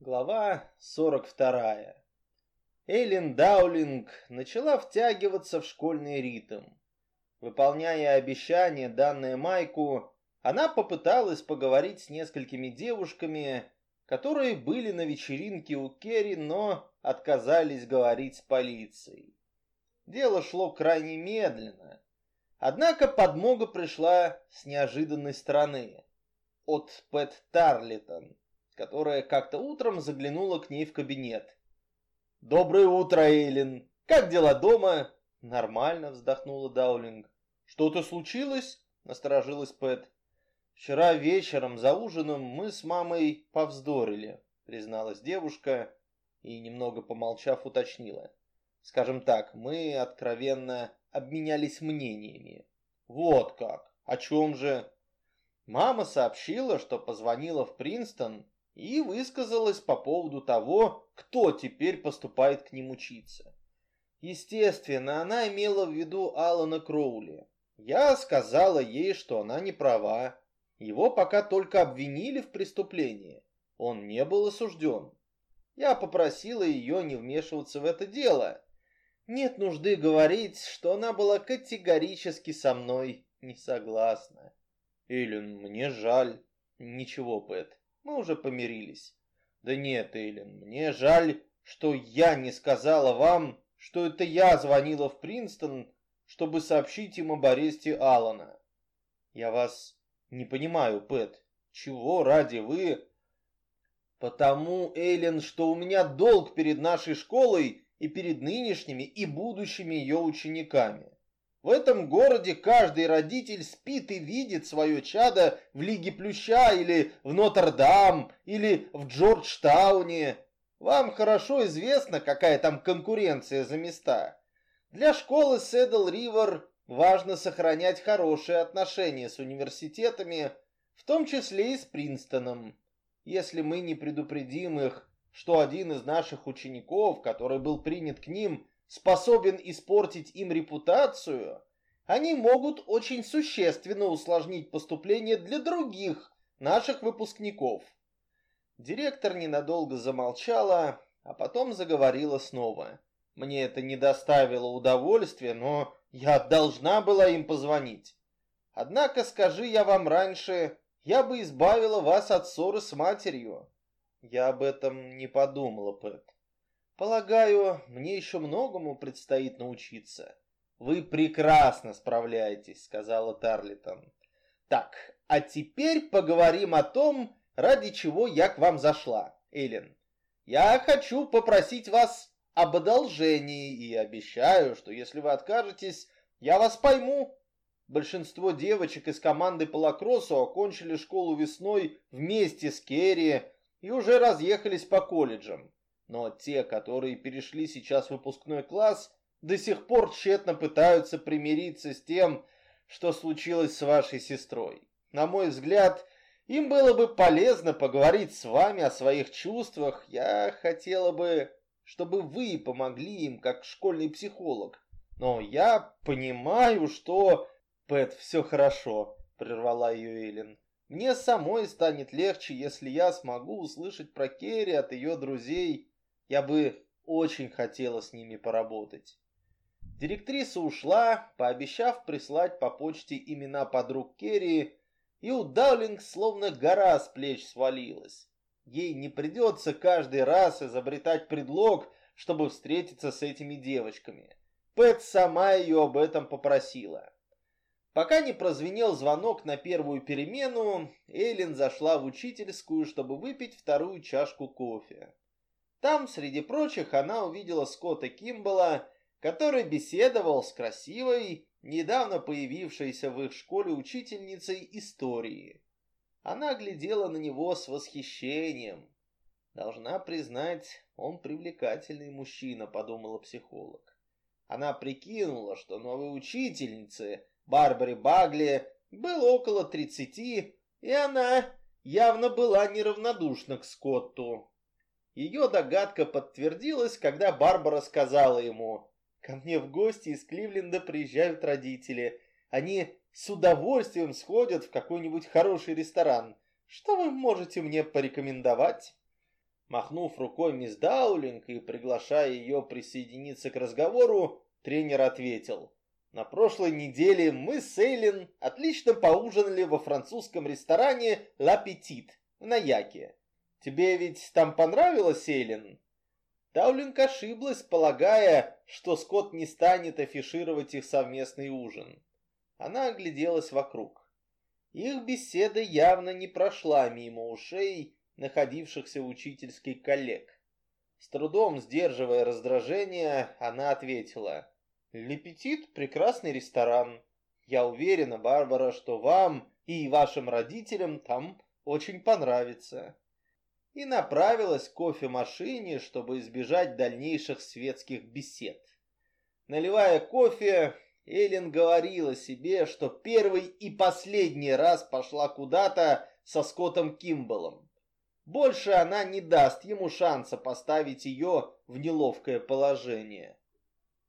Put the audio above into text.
Глава 42. Эйлин Даулинг начала втягиваться в школьный ритм. Выполняя обещание, данное Майку, она попыталась поговорить с несколькими девушками, которые были на вечеринке у Керри, но отказались говорить с полицией. Дело шло крайне медленно. Однако подмога пришла с неожиданной стороны. От Пэт Тарлитон которая как-то утром заглянула к ней в кабинет. «Доброе утро, Эйлин! Как дела дома?» «Нормально», — вздохнула Даулинг. «Что-то случилось?» — насторожилась Пэт. «Вчера вечером за ужином мы с мамой повздорили», — призналась девушка и, немного помолчав, уточнила. «Скажем так, мы откровенно обменялись мнениями». «Вот как! О чем же?» Мама сообщила, что позвонила в Принстон и высказалась по поводу того, кто теперь поступает к ним учиться. Естественно, она имела в виду Алана Кроули. Я сказала ей, что она не права. Его пока только обвинили в преступлении. Он не был осужден. Я попросила ее не вмешиваться в это дело. Нет нужды говорить, что она была категорически со мной не согласна. Эллен, мне жаль. Ничего, Пэт. Мы уже помирились. Да нет, Эйлин, мне жаль, что я не сказала вам, что это я звонила в Принстон, чтобы сообщить им об аресте Алана. Я вас не понимаю, Пэт. Чего ради вы... Потому, Эйлин, что у меня долг перед нашей школой и перед нынешними и будущими ее учениками. В этом городе каждый родитель спит и видит свое чадо в Лиге Плюща или в Нотр-Дам или в Джорджтауне. Вам хорошо известно, какая там конкуренция за места. Для школы Седл-Ривер важно сохранять хорошие отношения с университетами, в том числе и с Принстоном. Если мы не предупредим их, что один из наших учеников, который был принят к ним, способен испортить им репутацию, они могут очень существенно усложнить поступление для других наших выпускников. Директор ненадолго замолчала, а потом заговорила снова. Мне это не доставило удовольствия, но я должна была им позвонить. Однако, скажи я вам раньше, я бы избавила вас от ссоры с матерью. Я об этом не подумала, Пэт. Полагаю, мне еще многому предстоит научиться. Вы прекрасно справляетесь, сказала Тарлитон. Так, а теперь поговорим о том, ради чего я к вам зашла, Эллен. Я хочу попросить вас об одолжении и обещаю, что если вы откажетесь, я вас пойму. Большинство девочек из команды по лакроссу окончили школу весной вместе с Керри и уже разъехались по колледжам. Но те, которые перешли сейчас в выпускной класс, до сих пор тщетно пытаются примириться с тем, что случилось с вашей сестрой. На мой взгляд, им было бы полезно поговорить с вами о своих чувствах. Я хотела бы, чтобы вы помогли им как школьный психолог. Но я понимаю, что... Пэт, все хорошо, прервала ее Эллен. Мне самой станет легче, если я смогу услышать про Керри от ее друзей я бы очень хотела с ними поработать. Директриса ушла, пообещав прислать по почте имена подруг Керри, и у Даулинг словно гора с плеч свалилась. Ей не придется каждый раз изобретать предлог, чтобы встретиться с этими девочками. Пэт сама ее об этом попросила. Пока не прозвенел звонок на первую перемену, Эйлин зашла в учительскую, чтобы выпить вторую чашку кофе. Там, среди прочих, она увидела Скотта Кимбала, который беседовал с красивой, недавно появившейся в их школе учительницей истории. Она глядела на него с восхищением. Должна признать, он привлекательный мужчина, подумала психолог. Она прикинула, что новой учительнице, Барбаре Багли, было около тридцати, и она явно была неравнодушна к Скотту. Ее догадка подтвердилась, когда Барбара сказала ему, «Ко мне в гости из Кливленда приезжают родители. Они с удовольствием сходят в какой-нибудь хороший ресторан. Что вы можете мне порекомендовать?» Махнув рукой мисс Даулинг и приглашая ее присоединиться к разговору, тренер ответил. На прошлой неделе мы с Эйлин отлично поужинали во французском ресторане «Ла Петит» на Яке. Тебе ведь там понравилось, Эйлин? Даулинг ошиблась, полагая, что Скотт не станет афишировать их совместный ужин. Она огляделась вокруг. Их беседа явно не прошла мимо ушей находившихся в учительской коллег. С трудом сдерживая раздражение, она ответила. «Лепетит — прекрасный ресторан. Я уверена, Барбара, что вам и вашим родителям там очень понравится». И направилась к кофемашине, чтобы избежать дальнейших светских бесед. Наливая кофе, Эллен говорила себе, что первый и последний раз пошла куда-то со Скоттом Кимбалом. Больше она не даст ему шанса поставить ее в неловкое положение.